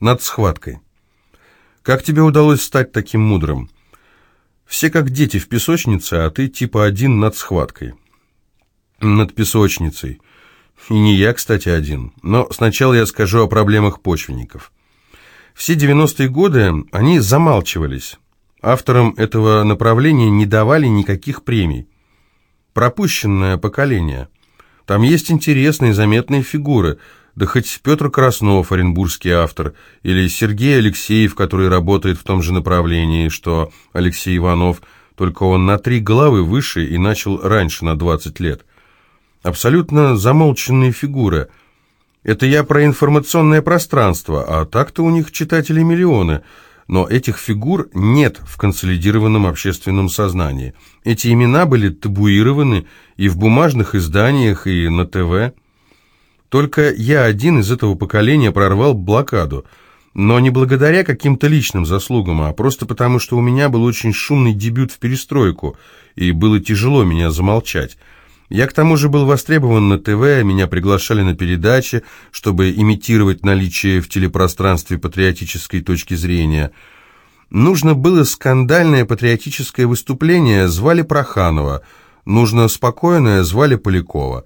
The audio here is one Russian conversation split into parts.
над схваткой. Как тебе удалось стать таким мудрым? Все как дети в песочнице, а ты типа один над схваткой. Над песочницей. И не я, кстати, один. Но сначала я скажу о проблемах почвенников. Все 90-е годы они замалчивались. Авторам этого направления не давали никаких премий. Пропущенное поколение. Там есть интересные заметные фигуры, да хоть Петр Краснов, оренбургский автор, или Сергей Алексеев, который работает в том же направлении, что Алексей Иванов, только он на три головы выше и начал раньше на 20 лет. Абсолютно замолченные фигуры – это я про информационное пространство, а так-то у них читатели миллионы. Но этих фигур нет в консолидированном общественном сознании. Эти имена были табуированы и в бумажных изданиях, и на ТВ. Только я один из этого поколения прорвал блокаду. Но не благодаря каким-то личным заслугам, а просто потому, что у меня был очень шумный дебют в перестройку, и было тяжело меня замолчать. Я к тому же был востребован на ТВ, меня приглашали на передачи, чтобы имитировать наличие в телепространстве патриотической точки зрения. Нужно было скандальное патриотическое выступление, звали Проханова. Нужно спокойное, звали Полякова.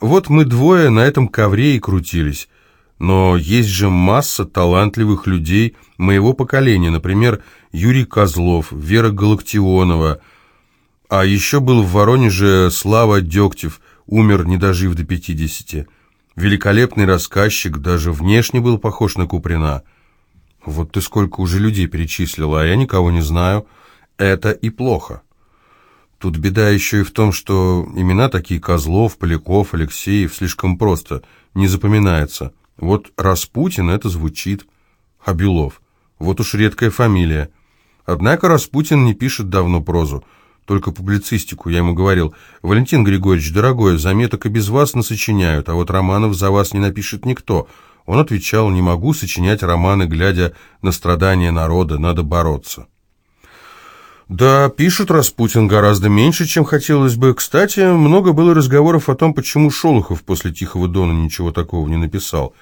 Вот мы двое на этом ковре и крутились. Но есть же масса талантливых людей моего поколения, например, Юрий Козлов, Вера Галактионова – а еще был в Воронеже Слава Дегтев, умер, не дожив до пятидесяти. Великолепный рассказчик, даже внешне был похож на Куприна. Вот ты сколько уже людей перечислила, а я никого не знаю. Это и плохо. Тут беда еще и в том, что имена такие Козлов, Поляков, Алексеев слишком просто, не запоминается. Вот Распутин это звучит, а вот уж редкая фамилия. Однако Распутин не пишет давно прозу только публицистику. Я ему говорил, «Валентин Григорьевич, дорогой, заметок и без вас насочиняют, а вот романов за вас не напишет никто». Он отвечал, «Не могу сочинять романы, глядя на страдания народа, надо бороться». Да, пишет Распутин гораздо меньше, чем хотелось бы. Кстати, много было разговоров о том, почему Шолохов после «Тихого дона» ничего такого не написал.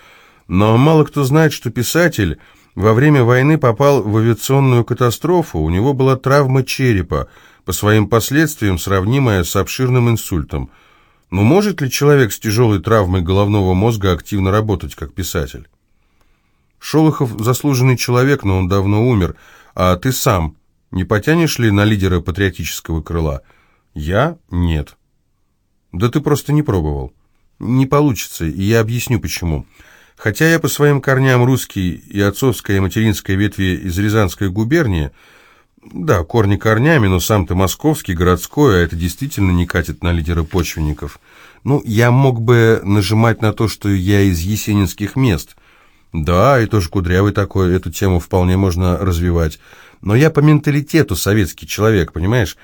Но мало кто знает, что писатель во время войны попал в авиационную катастрофу, у него была травма черепа, по своим последствиям сравнимая с обширным инсультом. Но может ли человек с тяжелой травмой головного мозга активно работать как писатель? Шолохов заслуженный человек, но он давно умер. А ты сам не потянешь ли на лидера патриотического крыла? Я – нет. Да ты просто не пробовал. Не получится, и я объясню почему. Хотя я по своим корням русский и отцовская и материнская ветви из Рязанской губернии – да, корни корнями, но сам ты московский, городской, а это действительно не катит на лидера почвенников. Ну, я мог бы нажимать на то, что я из есенинских мест. Да, и тоже кудрявый такой, эту тему вполне можно развивать. Но я по менталитету советский человек, понимаешь?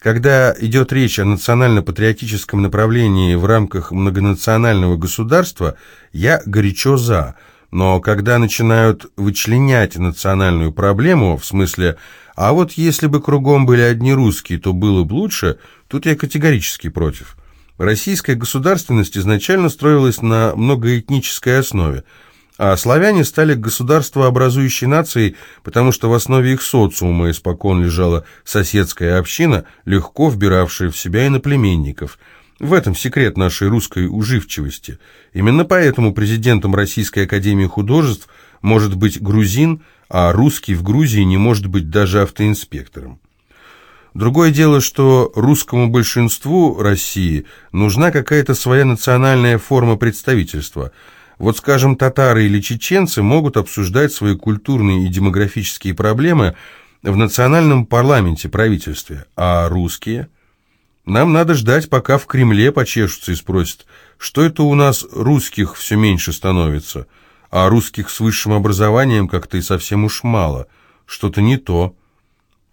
Когда идет речь о национально-патриотическом направлении в рамках многонационального государства, я горячо «за». Но когда начинают вычленять национальную проблему, в смысле а вот если бы кругом были одни русские, то было бы лучше, тут я категорически против. Российская государственность изначально строилась на многоэтнической основе, а славяне стали государствообразующей нацией, потому что в основе их социума испокон лежала соседская община, легко вбиравшая в себя иноплеменников. В этом секрет нашей русской уживчивости. Именно поэтому президентом Российской Академии Художеств может быть грузин – а русский в Грузии не может быть даже автоинспектором. Другое дело, что русскому большинству России нужна какая-то своя национальная форма представительства. Вот, скажем, татары или чеченцы могут обсуждать свои культурные и демографические проблемы в национальном парламенте правительстве, а русские? Нам надо ждать, пока в Кремле почешутся и спросят, что это у нас русских все меньше становится – а русских с высшим образованием как-то и совсем уж мало. Что-то не то.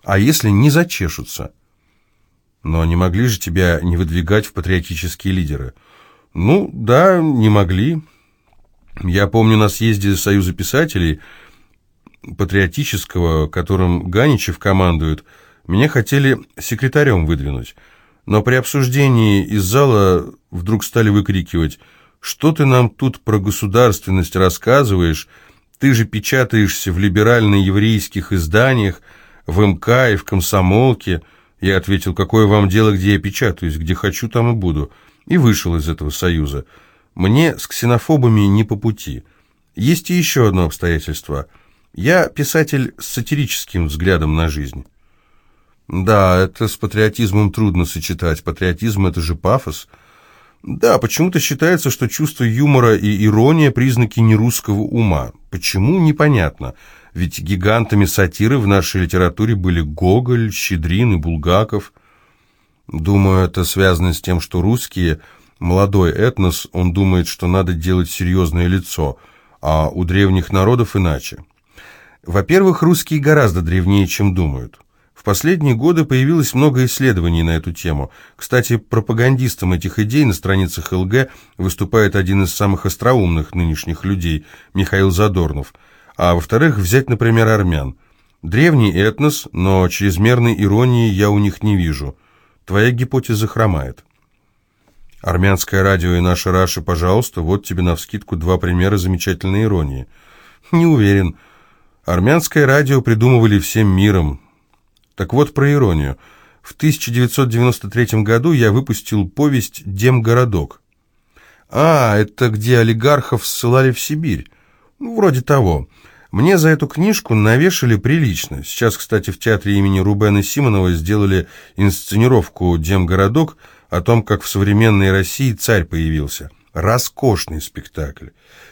А если не зачешутся? Но не могли же тебя не выдвигать в патриотические лидеры? Ну, да, не могли. Я помню на съезде Союза писателей, патриотического, которым Ганичев командует, меня хотели секретарем выдвинуть. Но при обсуждении из зала вдруг стали выкрикивать – что ты нам тут про государственность рассказываешь? Ты же печатаешься в либерально-еврейских изданиях, в МК и в комсомолке. Я ответил, какое вам дело, где я печатаюсь, где хочу, там и буду. И вышел из этого союза. Мне с ксенофобами не по пути. Есть и еще одно обстоятельство. Я писатель с сатирическим взглядом на жизнь. Да, это с патриотизмом трудно сочетать. Патриотизм — это же пафос. Да, почему-то считается, что чувство юмора и ирония — признаки нерусского ума. Почему, непонятно. Ведь гигантами сатиры в нашей литературе были Гоголь, Щедрин и Булгаков. Думаю, это связано с тем, что русские, молодой этнос, он думает, что надо делать серьезное лицо, а у древних народов иначе. Во-первых, русские гораздо древнее, чем думают. В последние годы появилось много исследований на эту тему. Кстати, пропагандистом этих идей на страницах ЛГ выступает один из самых остроумных нынешних людей, Михаил Задорнов. А во-вторых, взять, например, армян. Древний этнос, но чрезмерной иронии я у них не вижу. Твоя гипотеза хромает. Армянское радио и наша Раша, пожалуйста, вот тебе навскидку два примера замечательной иронии. Не уверен. Армянское радио придумывали всем миром, так вот про иронию. В 1993 году я выпустил повесть «Демгородок». А, это где олигархов ссылали в Сибирь. Ну, вроде того. Мне за эту книжку навешали прилично. Сейчас, кстати, в театре имени Рубена Симонова сделали инсценировку «Демгородок» о том, как в современной России царь появился. Роскошный спектакль.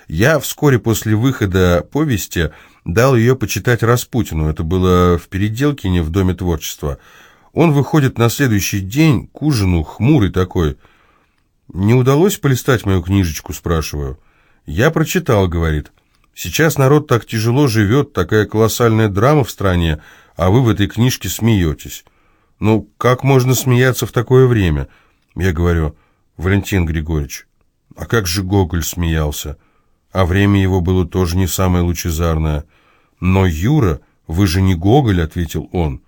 Я вскоре после выхода повести дал ее почитать Распутину. Это было в Переделкине в Доме творчества. Он выходит на следующий день к ужину, хмурый такой. «Не удалось полистать мою книжечку?» – спрашиваю. «Я прочитал», – говорит. «Сейчас народ так тяжело живет, такая колоссальная драма в стране, а вы в этой книжке смеетесь». «Ну, как можно смеяться в такое время?» Я говорю, «Валентин Григорьевич, а как же Гоголь смеялся?» а время его было тоже не самое лучезарное. «Но, Юра, вы же не Гоголь», — ответил он.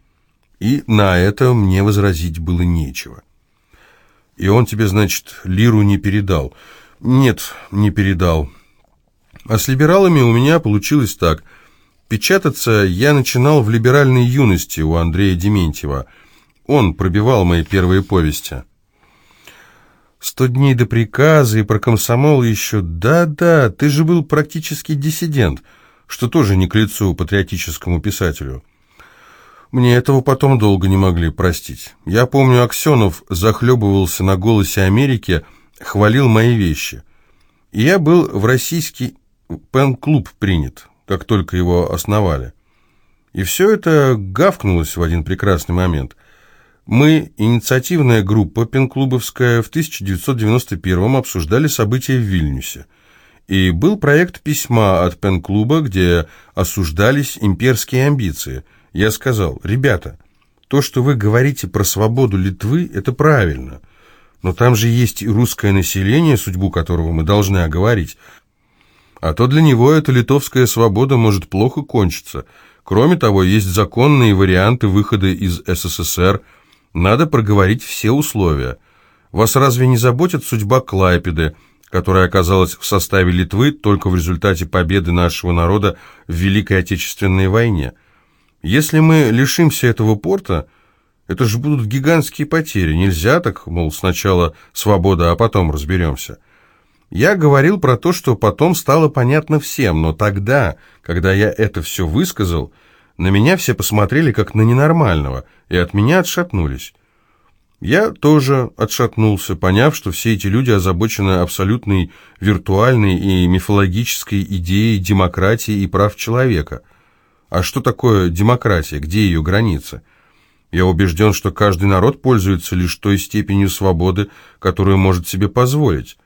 И на это мне возразить было нечего. «И он тебе, значит, лиру не передал?» «Нет, не передал. А с либералами у меня получилось так. Печататься я начинал в либеральной юности у Андрея Дементьева. Он пробивал мои первые повести». Сто дней до приказа и про комсомол еще. Да-да, ты же был практически диссидент, что тоже не к лицу патриотическому писателю. Мне этого потом долго не могли простить. Я помню, Аксенов захлебывался на «Голосе Америки», хвалил мои вещи. И я был в российский пен-клуб принят, как только его основали. И все это гавкнулось в один прекрасный момент. Мы, инициативная группа пенклубовская, в 1991 обсуждали события в Вильнюсе. И был проект письма от пенклуба, где осуждались имперские амбиции. Я сказал, ребята, то, что вы говорите про свободу Литвы, это правильно. Но там же есть и русское население, судьбу которого мы должны оговорить. А то для него эта литовская свобода может плохо кончиться. Кроме того, есть законные варианты выхода из СССР – надо проговорить все условия. Вас разве не заботит судьба Клайпеды, которая оказалась в составе Литвы только в результате победы нашего народа в Великой Отечественной войне? Если мы лишимся этого порта, это же будут гигантские потери. Нельзя так, мол, сначала свобода, а потом разберемся. Я говорил про то, что потом стало понятно всем, но тогда, когда я это все высказал, на меня все посмотрели как на ненормального, и от меня отшатнулись. Я тоже отшатнулся, поняв, что все эти люди озабочены абсолютной виртуальной и мифологической идеей демократии и прав человека. А что такое демократия? Где ее границы? Я убежден, что каждый народ пользуется лишь той степенью свободы, которую может себе позволить,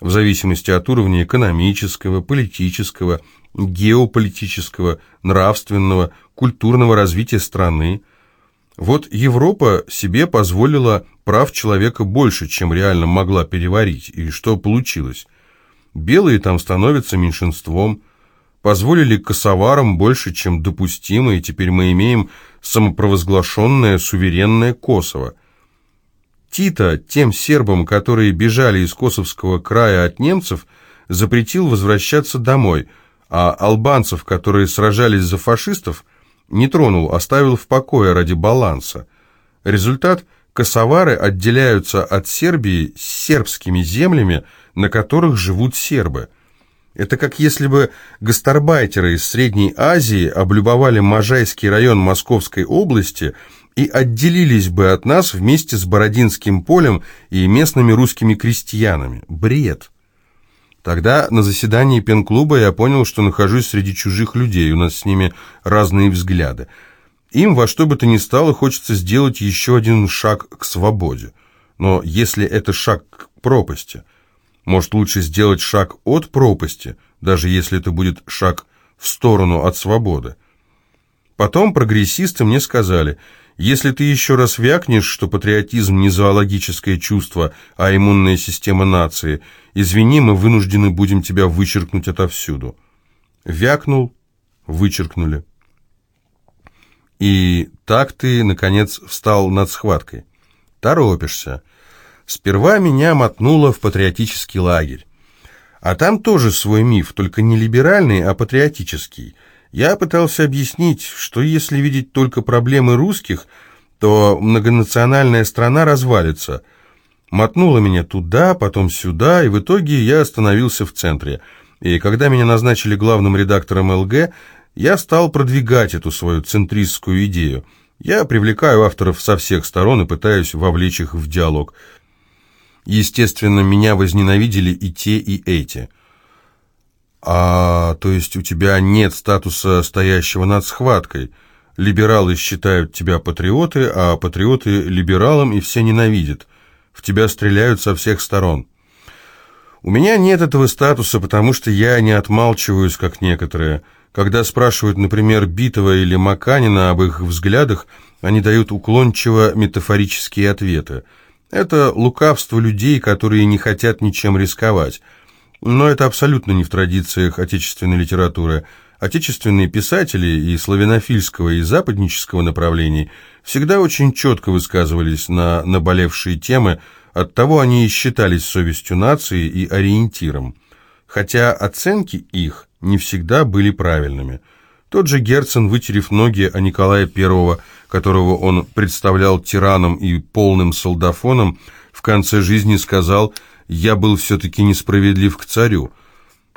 в зависимости от уровня экономического, политического, геополитического, нравственного, культурного развития страны. Вот Европа себе позволила прав человека больше, чем реально могла переварить. И что получилось? Белые там становятся меньшинством, позволили косоварам больше, чем допустимо, и теперь мы имеем самопровозглашенное суверенное Косово. Тита тем сербам, которые бежали из Косовского края от немцев, запретил возвращаться домой – а албанцев, которые сражались за фашистов, не тронул, оставил в покое ради баланса. Результат – косовары отделяются от Сербии сербскими землями, на которых живут сербы. Это как если бы гастарбайтеры из Средней Азии облюбовали Можайский район Московской области и отделились бы от нас вместе с Бородинским полем и местными русскими крестьянами. Бред. Тогда на заседании пен-клуба я понял, что нахожусь среди чужих людей, у нас с ними разные взгляды. Им во что бы то ни стало хочется сделать еще один шаг к свободе. Но если это шаг к пропасти, может лучше сделать шаг от пропасти, даже если это будет шаг в сторону от свободы. Потом прогрессисты мне сказали, если ты еще раз вякнешь, что патриотизм не зоологическое чувство, а иммунная система нации, извини, мы вынуждены будем тебя вычеркнуть отовсюду. Вякнул, вычеркнули. И так ты, наконец, встал над схваткой. Торопишься. Сперва меня мотнуло в патриотический лагерь. А там тоже свой миф, только не либеральный, а патриотический – я пытался объяснить, что если видеть только проблемы русских, то многонациональная страна развалится. Мотнуло меня туда, потом сюда, и в итоге я остановился в центре. И когда меня назначили главным редактором ЛГ, я стал продвигать эту свою центристскую идею. Я привлекаю авторов со всех сторон и пытаюсь вовлечь их в диалог. Естественно, меня возненавидели и те, и эти – «А, то есть у тебя нет статуса стоящего над схваткой. Либералы считают тебя патриоты, а патриоты либералам и все ненавидят. В тебя стреляют со всех сторон». «У меня нет этого статуса, потому что я не отмалчиваюсь, как некоторые. Когда спрашивают, например, Битова или Маканина об их взглядах, они дают уклончиво метафорические ответы. Это лукавство людей, которые не хотят ничем рисковать». Но это абсолютно не в традициях отечественной литературы. Отечественные писатели и славянофильского, и западнического направлений всегда очень четко высказывались на наболевшие темы, оттого они и считались совестью нации и ориентиром. Хотя оценки их не всегда были правильными. Тот же Герцен, вытерев ноги о Николая I, которого он представлял тираном и полным солдафоном, в конце жизни сказал – я был все-таки несправедлив к царю.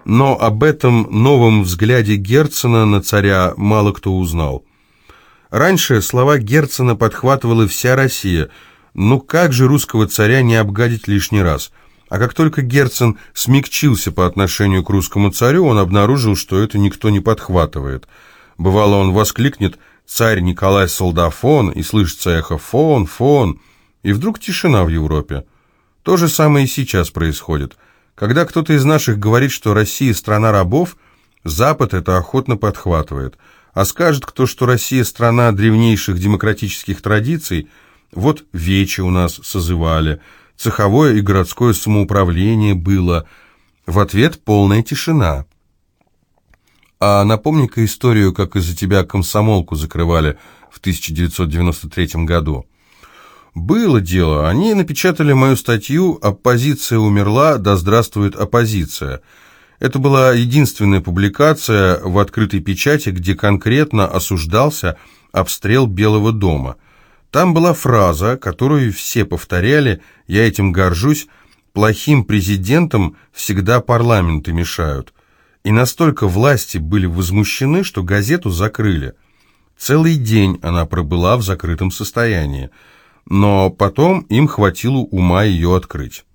Но об этом новом взгляде Герцена на царя мало кто узнал. Раньше слова Герцена подхватывала вся Россия. Ну как же русского царя не обгадить лишний раз? А как только Герцен смягчился по отношению к русскому царю, он обнаружил, что это никто не подхватывает. Бывало, он воскликнет «Царь Николай Солдафон» и слышится эхо «Фон, фон», и вдруг тишина в Европе. То же самое и сейчас происходит. Когда кто-то из наших говорит, что Россия страна рабов, Запад это охотно подхватывает. А скажет кто, что Россия страна древнейших демократических традиций, вот вечи у нас созывали, цеховое и городское самоуправление было. В ответ полная тишина. А напомни-ка историю, как из-за тебя комсомолку закрывали в 1993 году. Было дело, они напечатали мою статью «Оппозиция умерла, да здравствует оппозиция». Это была единственная публикация в открытой печати, где конкретно осуждался обстрел Белого дома. Там была фраза, которую все повторяли, я этим горжусь, «плохим президентам всегда парламенты мешают». И настолько власти были возмущены, что газету закрыли. Целый день она пробыла в закрытом состоянии но потом им хватило ума ее открыть.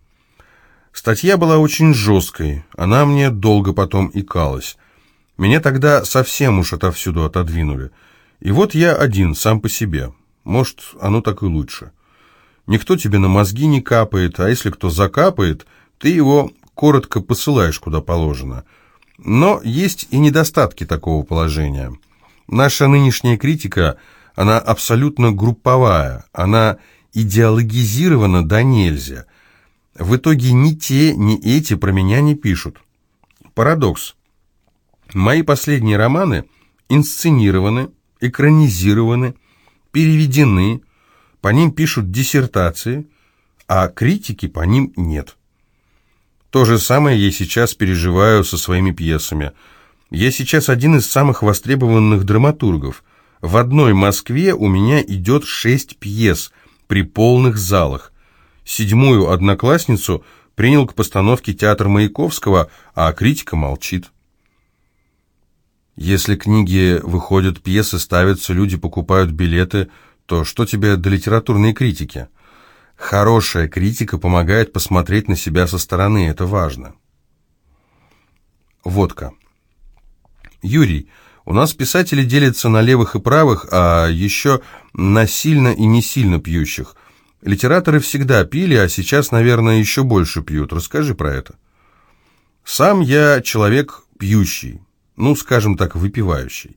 Статья была очень жесткой, она мне долго потом икалась. Меня тогда совсем уж отовсюду отодвинули. И вот я один, сам по себе. Может, оно так и лучше. Никто тебе на мозги не капает, а если кто закапает, ты его коротко посылаешь куда положено. Но есть и недостатки такого положения. Наша нынешняя критика – она абсолютно групповая, она идеологизирована до нельзя. В итоге ни те, ни эти про меня не пишут. Парадокс. Мои последние романы инсценированы, экранизированы, переведены, по ним пишут диссертации, а критики по ним нет. То же самое я сейчас переживаю со своими пьесами. Я сейчас один из самых востребованных драматургов. В одной Москве у меня идет шесть пьес при полных залах. Седьмую одноклассницу принял к постановке театр Маяковского, а критика молчит. Если книги выходят, пьесы ставятся, люди покупают билеты, то что тебе до литературной критики? Хорошая критика помогает посмотреть на себя со стороны, это важно. Водка. Юрий, у нас писатели делятся на левых и правых, а еще на сильно и не сильно пьющих. Литераторы всегда пили, а сейчас, наверное, еще больше пьют. Расскажи про это. Сам я человек пьющий, ну, скажем так, выпивающий.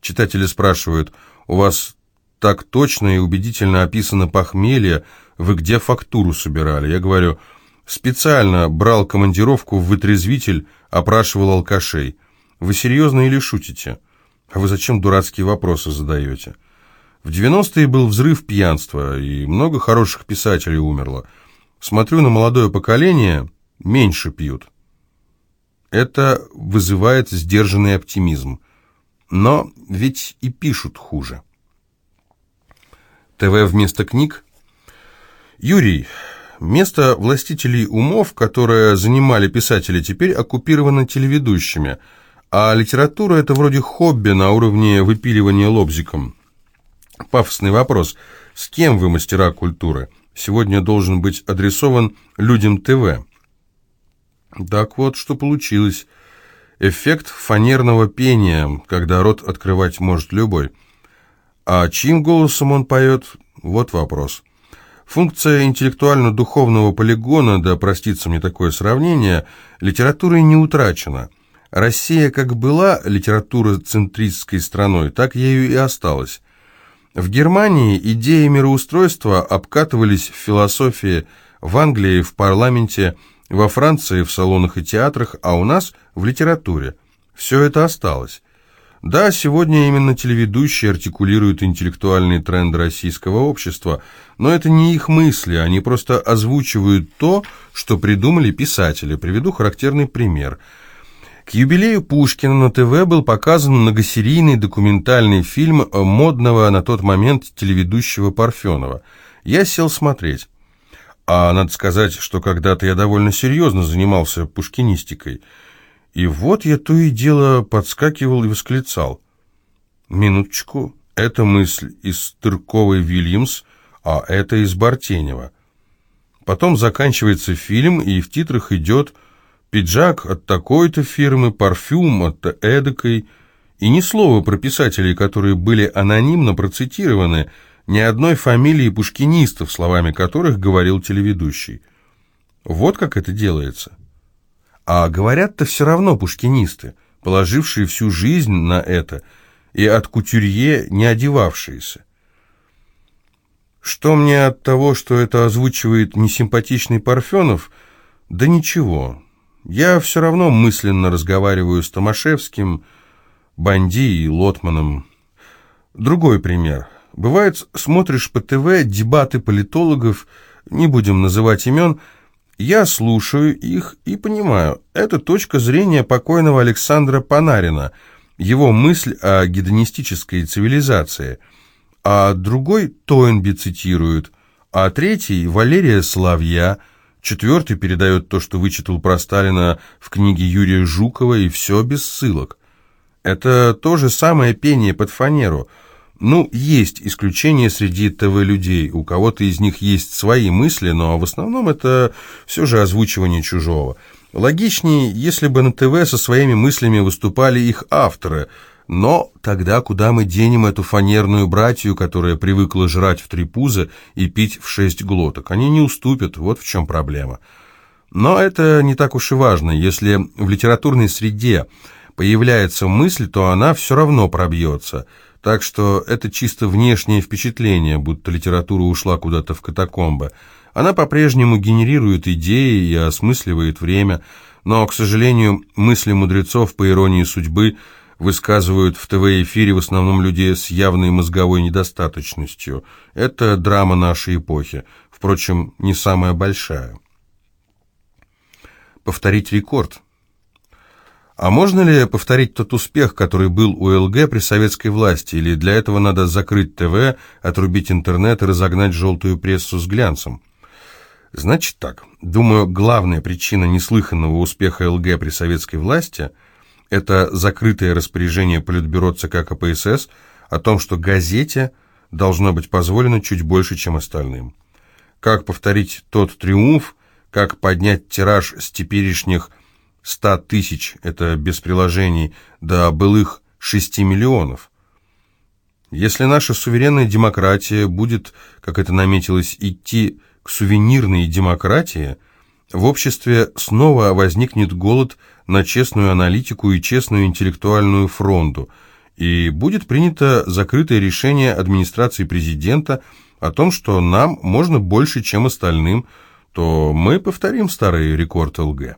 Читатели спрашивают, у вас так точно и убедительно описано похмелье, вы где фактуру собирали? Я говорю, специально брал командировку в вытрезвитель, опрашивал алкашей. Вы серьезно или шутите? А вы зачем дурацкие вопросы задаете? В 90-е был взрыв пьянства, и много хороших писателей умерло. Смотрю на молодое поколение, меньше пьют. Это вызывает сдержанный оптимизм. Но ведь и пишут хуже. ТВ вместо книг? Юрий, место властителей умов, которое занимали писатели, теперь оккупировано телеведущими – а литература – это вроде хобби на уровне выпиливания лобзиком. Пафосный вопрос. С кем вы мастера культуры? Сегодня должен быть адресован людям ТВ. Так вот, что получилось. Эффект фанерного пения, когда рот открывать может любой. А чьим голосом он поет? Вот вопрос. Функция интеллектуально-духовного полигона, да простится мне такое сравнение, литературой не утрачена – Россия как была литературоцентристской страной, так ею и осталась. В Германии идеи мироустройства обкатывались в философии, в Англии в парламенте, во Франции в салонах и театрах, а у нас в литературе. Все это осталось. Да, сегодня именно телеведущие артикулируют интеллектуальные тренды российского общества, но это не их мысли, они просто озвучивают то, что придумали писатели. Приведу характерный пример – к юбилею Пушкина на ТВ был показан многосерийный документальный фильм модного на тот момент телеведущего Парфенова. Я сел смотреть. А надо сказать, что когда-то я довольно серьезно занимался пушкинистикой. И вот я то и дело подскакивал и восклицал. Минуточку, это мысль из Тырковой Вильямс, а это из Бартенева. Потом заканчивается фильм, и в титрах идет Пиджак от такой-то фирмы, парфюм от эдакой. И ни слова про писателей, которые были анонимно процитированы, ни одной фамилии пушкинистов, словами которых говорил телеведущий. Вот как это делается. А говорят-то все равно пушкинисты, положившие всю жизнь на это, и от кутюрье не одевавшиеся. Что мне от того, что это озвучивает несимпатичный Парфенов? Да ничего, я все равно мысленно разговариваю с Томашевским, Банди и Лотманом. Другой пример. Бывает, смотришь по ТВ дебаты политологов, не будем называть имен, я слушаю их и понимаю, это точка зрения покойного Александра Панарина, его мысль о гедонистической цивилизации, а другой Тойнби цитирует, а третий Валерия Славья – Четвертый передает то, что вычитал про Сталина в книге Юрия Жукова, и все без ссылок. Это то же самое пение под фанеру. Ну, есть исключения среди ТВ-людей, у кого-то из них есть свои мысли, но в основном это все же озвучивание чужого. Логичнее, если бы на ТВ со своими мыслями выступали их авторы – но тогда куда мы денем эту фанерную братью, которая привыкла жрать в три пуза и пить в шесть глоток? Они не уступят, вот в чем проблема. Но это не так уж и важно. Если в литературной среде появляется мысль, то она все равно пробьется. Так что это чисто внешнее впечатление, будто литература ушла куда-то в катакомбы. Она по-прежнему генерирует идеи и осмысливает время, но, к сожалению, мысли мудрецов, по иронии судьбы, высказывают в ТВ-эфире в основном люди с явной мозговой недостаточностью. Это драма нашей эпохи, впрочем, не самая большая. Повторить рекорд. А можно ли повторить тот успех, который был у ЛГ при советской власти, или для этого надо закрыть ТВ, отрубить интернет и разогнать желтую прессу с глянцем? Значит так, думаю, главная причина неслыханного успеха ЛГ при советской власти – это закрытое распоряжение Политбюро ЦК КПСС о том, что газете должно быть позволено чуть больше, чем остальным. Как повторить тот триумф, как поднять тираж с теперешних 100 тысяч, это без приложений, до былых 6 миллионов. Если наша суверенная демократия будет, как это наметилось, идти к сувенирной демократии, в обществе снова возникнет голод на честную аналитику и честную интеллектуальную фронту, и будет принято закрытое решение администрации президента о том, что нам можно больше, чем остальным, то мы повторим старый рекорд ЛГ.